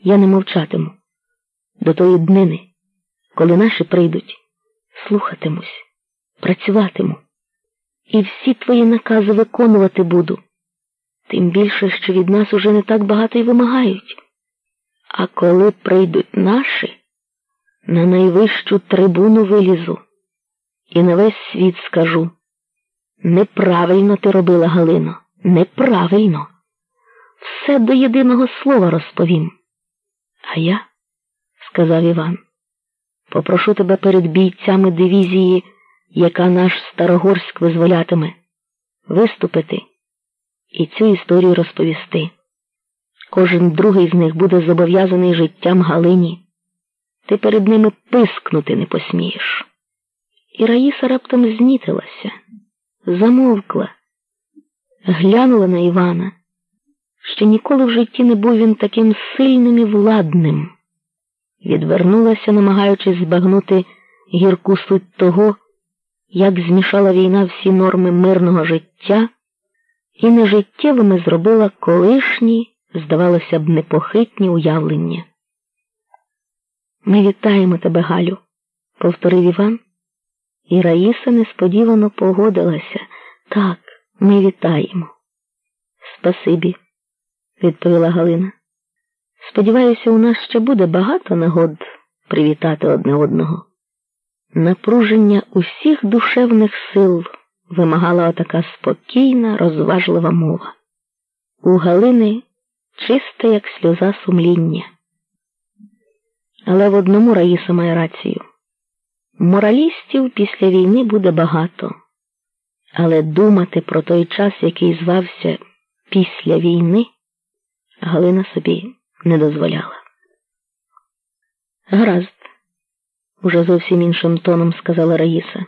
я не мовчатиму. До тої днини, коли наші прийдуть, слухатимусь, працюватиму. І всі твої накази виконувати буду. Тим більше, що від нас уже не так багато й вимагають. А коли прийдуть наші, на найвищу трибуну вилізу і на весь світ скажу. Неправильно ти робила, Галино, неправильно. Все до єдиного слова розповім. Я, сказав Іван, попрошу тебе перед бійцями дивізії, яка наш Старогорськ визволятиме, виступити і цю історію розповісти. Кожен другий з них буде зобов'язаний життям Галині. Ти перед ними пискнути не посмієш. І Раїса раптом знітилася, замовкла, глянула на Івана. Ще ніколи в житті не був він таким сильним і владним. Відвернулася, намагаючись збагнути гірку суть того, як змішала війна всі норми мирного життя і нежиттєвими зробила колишні, здавалося б, непохитні уявлення. Ми вітаємо тебе, Галю, повторив Іван, і Раїса несподівано погодилася. Так, ми вітаємо. Спасибі, відповіла Галина. Сподіваюся, у нас ще буде багато нагод привітати одне одного. Напруження усіх душевних сил вимагала отака спокійна, розважлива мова. У Галини чисте, як сльоза сумління. Але в одному Раїса має рацію. Моралістів після війни буде багато, але думати про той час, який звався після війни, Галина собі не дозволяла. Гаразд, уже зовсім іншим тоном сказала Раїса.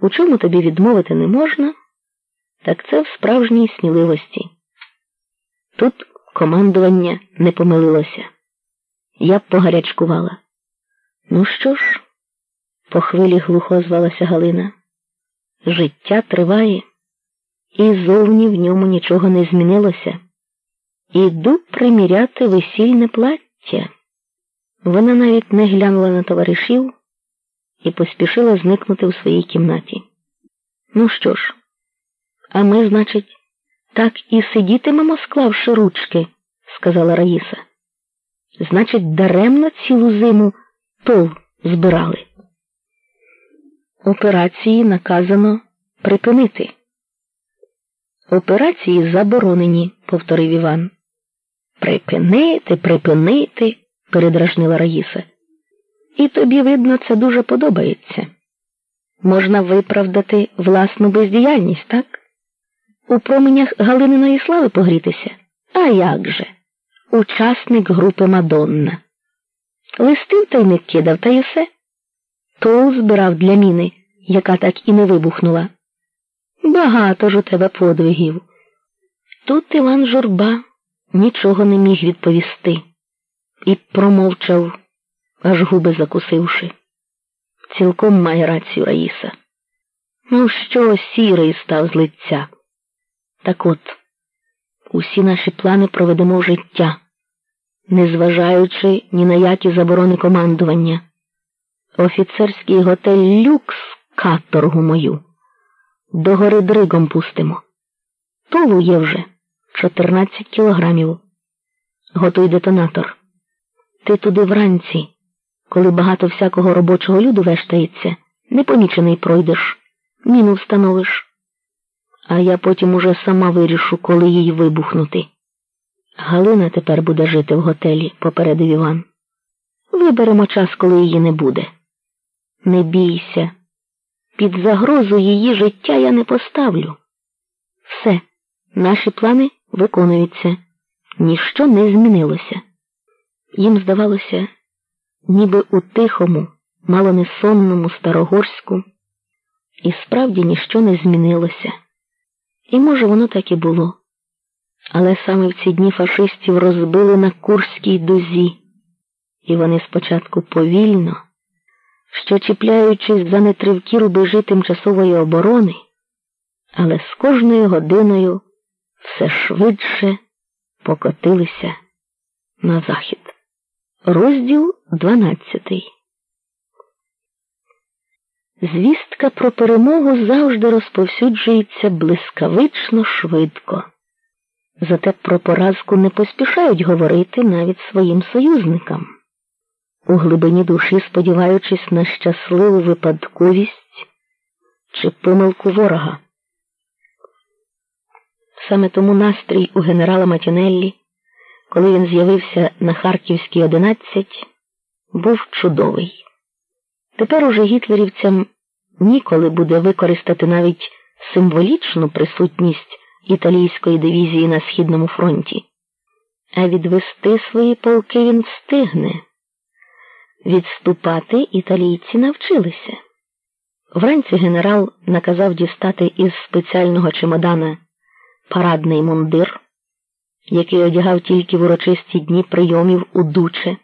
У чому тобі відмовити не можна, так це в справжній сміливості. Тут командування не помилилося. Я б погарячкувала. Ну що ж, по хвилі глухо звалася Галина. Життя триває, і зовні в ньому нічого не змінилося. Іду приміряти весільне плаття. Вона навіть не глянула на товаришів і поспішила зникнути у своїй кімнаті. Ну що ж, а ми, значить, так і сидітимемо, склавши ручки, сказала Раїса. Значить, даремно цілу зиму тол збирали. Операції наказано припинити. Операції заборонені, повторив Іван. Припинити, припинити, передражнила Раїса. І тобі, видно, це дуже подобається. Можна виправдати власну бездіяльність, так? У променях Галининої слави погрітися? А як же? Учасник групи Мадонна. Листи в тайник кидав, та й усе. Тол збирав для міни, яка так і не вибухнула. Багато ж у тебе подвигів. Тут Іван Журба нічого не міг відповісти і промовчав, аж губи закусивши. Цілком має рацію Раїса. Ну, що сірий став з лиця? Так от, усі наші плани проведемо в життя, незважаючи ні на які заборони командування. Офіцерський готель люкс каторгу мою. До гори дригом пустимо. Толу є вже 14 кілограмів. Готуй детонатор. Ти туди вранці, коли багато всякого робочого люду вештається, непомічений пройдеш, міну встановиш. А я потім уже сама вирішу, коли їй вибухнути. Галина тепер буде жити в готелі, попередив Іван. Виберемо час, коли її не буде. Не бійся. Під загрозу її життя я не поставлю. Все, наші плани виконуються. Ніщо не змінилося. Їм здавалося, ніби у тихому, мало не сонному Старогорську, і справді ніщо не змінилося. І, може, воно так і було. Але саме в ці дні фашистів розбили на Курській дузі, і вони спочатку повільно що, чіпляючись за нетривкі рубежі тимчасової оборони, але з кожною годиною все швидше покотилися на захід. Розділ 12 Звістка про перемогу завжди розповсюджується блискавично швидко. Зате про поразку не поспішають говорити навіть своїм союзникам, у глибині душі сподіваючись на щасливу випадковість чи помилку ворога. Саме тому настрій у генерала Матінеллі, коли він з'явився на Харківській 11, був чудовий. Тепер уже гітлерівцям ніколи буде використати навіть символічну присутність італійської дивізії на Східному фронті, а відвести свої полки він встигне. Відступати італійці навчилися. Вранці генерал наказав дістати із спеціального чемодана парадний мундир, який одягав тільки в урочисті дні прийомів у дуче.